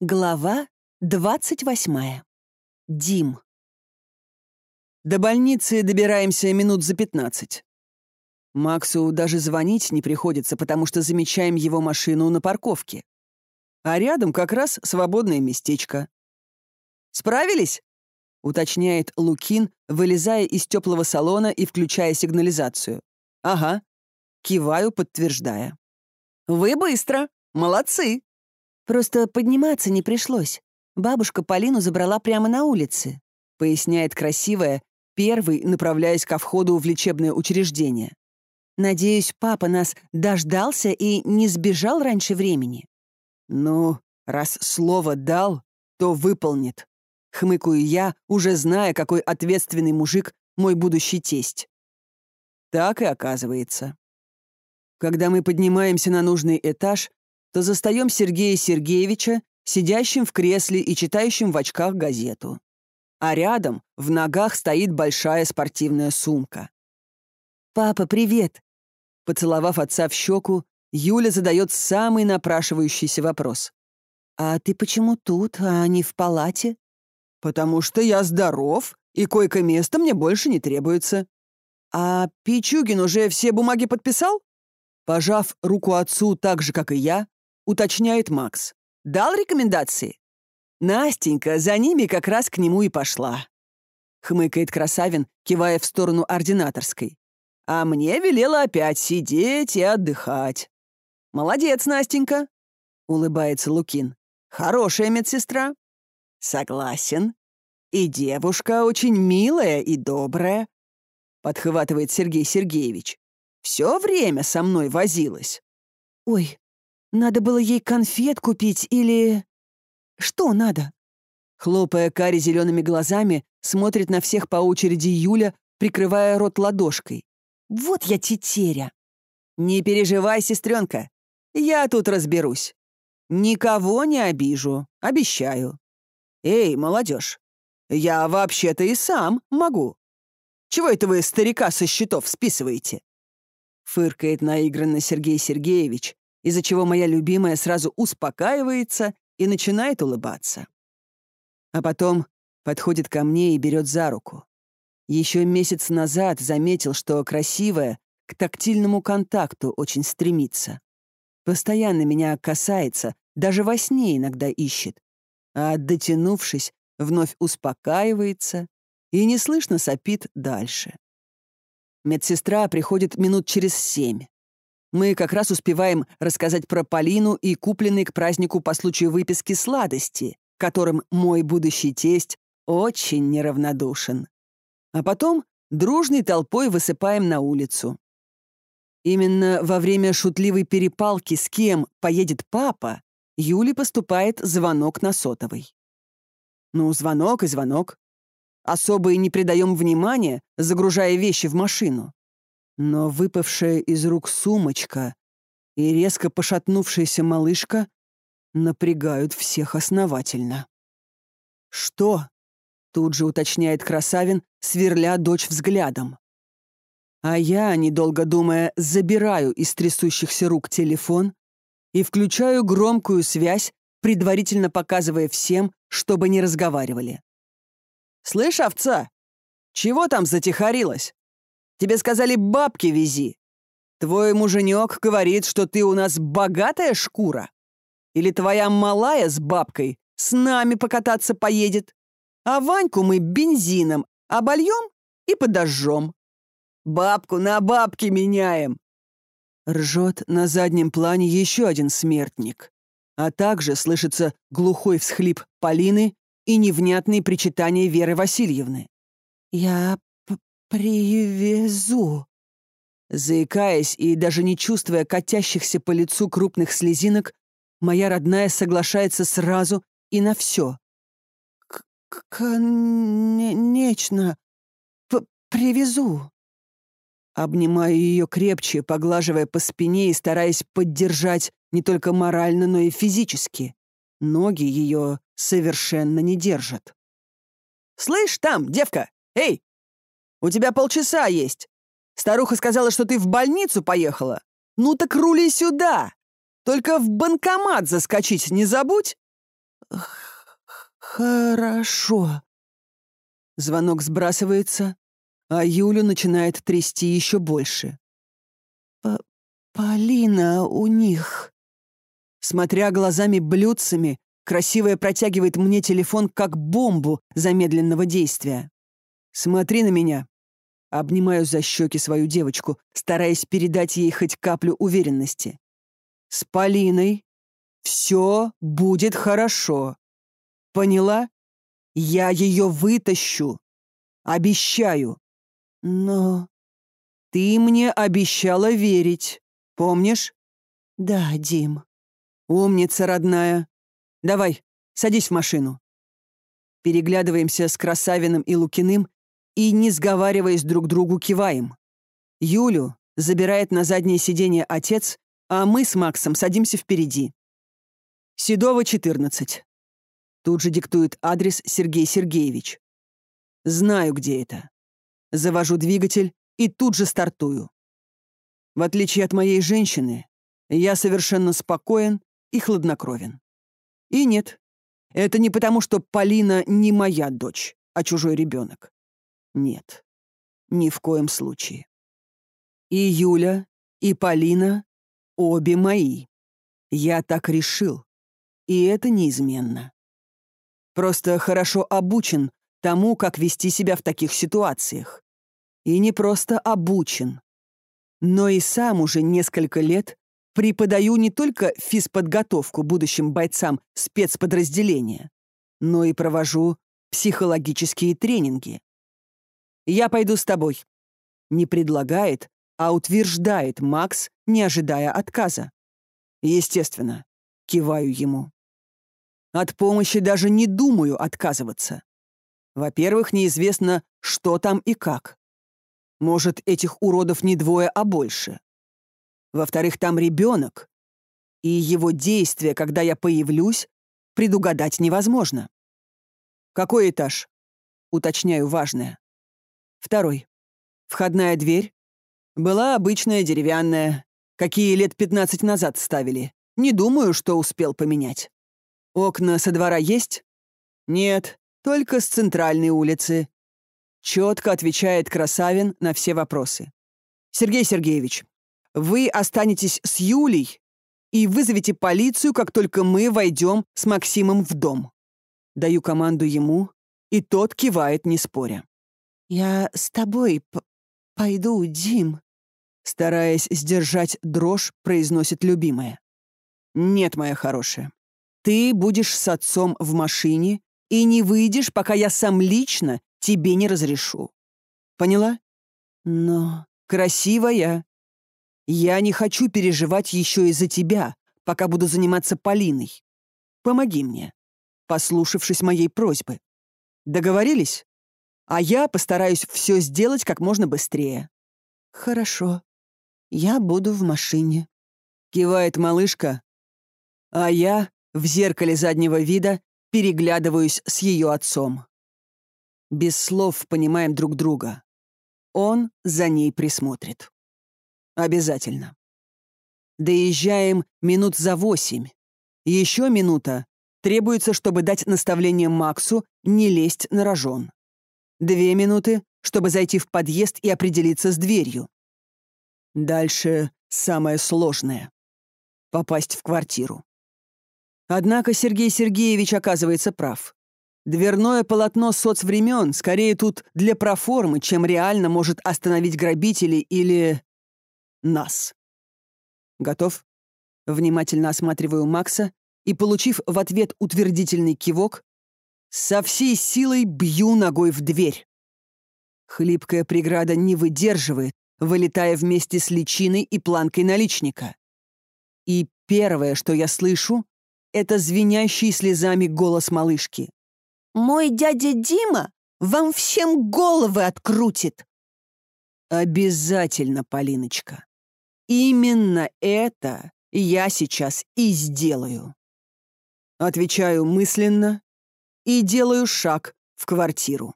Глава 28. Дим. До больницы добираемся минут за 15. Максу даже звонить не приходится, потому что замечаем его машину на парковке. А рядом как раз свободное местечко. «Справились?» — уточняет Лукин, вылезая из теплого салона и включая сигнализацию. «Ага». Киваю, подтверждая. «Вы быстро! Молодцы!» Просто подниматься не пришлось. Бабушка Полину забрала прямо на улице, поясняет красивая, первый направляясь ко входу в лечебное учреждение. Надеюсь, папа нас дождался и не сбежал раньше времени. Ну, раз слово дал, то выполнит. Хмыкаю я, уже зная, какой ответственный мужик мой будущий тесть. Так и оказывается. Когда мы поднимаемся на нужный этаж, то застаем Сергея Сергеевича сидящим в кресле и читающим в очках газету. А рядом в ногах стоит большая спортивная сумка. «Папа, привет!» Поцеловав отца в щеку, Юля задает самый напрашивающийся вопрос. «А ты почему тут, а не в палате?» «Потому что я здоров, и койко-место мне больше не требуется». «А Пичугин уже все бумаги подписал?» Пожав руку отцу так же, как и я, уточняет Макс. «Дал рекомендации?» Настенька за ними как раз к нему и пошла. Хмыкает Красавин, кивая в сторону ординаторской. А мне велела опять сидеть и отдыхать. «Молодец, Настенька!» — улыбается Лукин. «Хорошая медсестра». «Согласен. И девушка очень милая и добрая», — подхватывает Сергей Сергеевич. «Все время со мной возилась». «Ой, надо было ей конфет купить или... Что надо?» Хлопая Кари зелеными глазами, смотрит на всех по очереди Юля, прикрывая рот ладошкой. «Вот я тетеря!» «Не переживай, сестренка, я тут разберусь. Никого не обижу, обещаю. Эй, молодежь, я вообще-то и сам могу. Чего это вы старика со счетов списываете?» Фыркает наигранно Сергей Сергеевич, из-за чего моя любимая сразу успокаивается и начинает улыбаться. А потом подходит ко мне и берет за руку. Еще месяц назад заметил, что красивая к тактильному контакту очень стремится. Постоянно меня касается, даже во сне иногда ищет. А дотянувшись, вновь успокаивается и неслышно сопит дальше. Медсестра приходит минут через семь. Мы как раз успеваем рассказать про Полину и купленные к празднику по случаю выписки сладости, которым мой будущий тесть очень неравнодушен. А потом дружной толпой высыпаем на улицу. Именно во время шутливой перепалки с кем поедет папа, Юле поступает звонок на сотовой. Ну, звонок и звонок. Особо и не придаем внимания, загружая вещи в машину. Но выпавшая из рук сумочка и резко пошатнувшаяся малышка напрягают всех основательно. «Что?» — тут же уточняет Красавин, сверля дочь взглядом. А я, недолго думая, забираю из трясущихся рук телефон и включаю громкую связь, предварительно показывая всем, чтобы не разговаривали. «Слышь, овца, чего там затихарилась?» Тебе сказали, бабки вези. Твой муженек говорит, что ты у нас богатая шкура. Или твоя малая с бабкой с нами покататься поедет. А Ваньку мы бензином обольем и подожжем. Бабку на бабки меняем. Ржет на заднем плане еще один смертник. А также слышится глухой всхлип Полины и невнятные причитания Веры Васильевны. «Я «Привезу». Заикаясь и даже не чувствуя катящихся по лицу крупных слезинок, моя родная соглашается сразу и на все. «Конечно. Привезу». Обнимаю ее крепче, поглаживая по спине и стараясь поддержать не только морально, но и физически. Ноги ее совершенно не держат. «Слышь, там, девка! Эй, у тебя полчаса есть. Старуха сказала, что ты в больницу поехала. Ну так рули сюда. Только в банкомат заскочить не забудь. Хорошо. Звонок сбрасывается, а Юлю начинает трясти еще больше. П «Полина у них...» Смотря глазами-блюдцами, красивая протягивает мне телефон как бомбу замедленного действия. «Смотри на меня». Обнимаю за щеки свою девочку, стараясь передать ей хоть каплю уверенности. «С Полиной все будет хорошо. Поняла? Я ее вытащу. Обещаю. Но ты мне обещала верить. Помнишь? Да, Дим. Умница, родная. Давай, садись в машину. Переглядываемся с Красавиным и Лукиным и, не сговариваясь друг другу, киваем. Юлю забирает на заднее сиденье отец, а мы с Максом садимся впереди. Седова, 14. Тут же диктует адрес Сергей Сергеевич. Знаю, где это. Завожу двигатель и тут же стартую. В отличие от моей женщины, я совершенно спокоен и хладнокровен. И нет, это не потому, что Полина не моя дочь, а чужой ребенок. Нет, ни в коем случае. И Юля, и Полина обе мои. Я так решил, и это неизменно. Просто хорошо обучен тому, как вести себя в таких ситуациях. И не просто обучен, но и сам уже несколько лет преподаю не только физподготовку будущим бойцам спецподразделения, но и провожу психологические тренинги. «Я пойду с тобой», — не предлагает, а утверждает Макс, не ожидая отказа. Естественно, киваю ему. От помощи даже не думаю отказываться. Во-первых, неизвестно, что там и как. Может, этих уродов не двое, а больше. Во-вторых, там ребенок, и его действия, когда я появлюсь, предугадать невозможно. Какой этаж? Уточняю важное. Второй. Входная дверь. Была обычная деревянная, какие лет 15 назад ставили. Не думаю, что успел поменять. Окна со двора есть? Нет, только с центральной улицы. Четко отвечает Красавин на все вопросы. Сергей Сергеевич, вы останетесь с Юлей и вызовете полицию, как только мы войдем с Максимом в дом. Даю команду ему, и тот кивает, не споря. «Я с тобой пойду, Дим», стараясь сдержать дрожь, произносит любимая. «Нет, моя хорошая. Ты будешь с отцом в машине и не выйдешь, пока я сам лично тебе не разрешу. Поняла? Но красивая. Я не хочу переживать еще из-за тебя, пока буду заниматься Полиной. Помоги мне, послушавшись моей просьбы. Договорились? А я постараюсь все сделать как можно быстрее. Хорошо. Я буду в машине. Кивает малышка. А я в зеркале заднего вида переглядываюсь с ее отцом. Без слов понимаем друг друга. Он за ней присмотрит. Обязательно. Доезжаем минут за восемь. Еще минута требуется, чтобы дать наставление Максу не лезть на рожон. Две минуты, чтобы зайти в подъезд и определиться с дверью. Дальше самое сложное — попасть в квартиру. Однако Сергей Сергеевич оказывается прав. Дверное полотно соцвремен скорее тут для проформы, чем реально может остановить грабителей или... нас. Готов? Внимательно осматриваю Макса и, получив в ответ утвердительный кивок, со всей силой бью ногой в дверь. Хлипкая преграда не выдерживает, вылетая вместе с личиной и планкой наличника. И первое, что я слышу, это звенящий слезами голос малышки. «Мой дядя Дима вам всем головы открутит!» «Обязательно, Полиночка. Именно это я сейчас и сделаю». Отвечаю мысленно и делаю шаг в квартиру.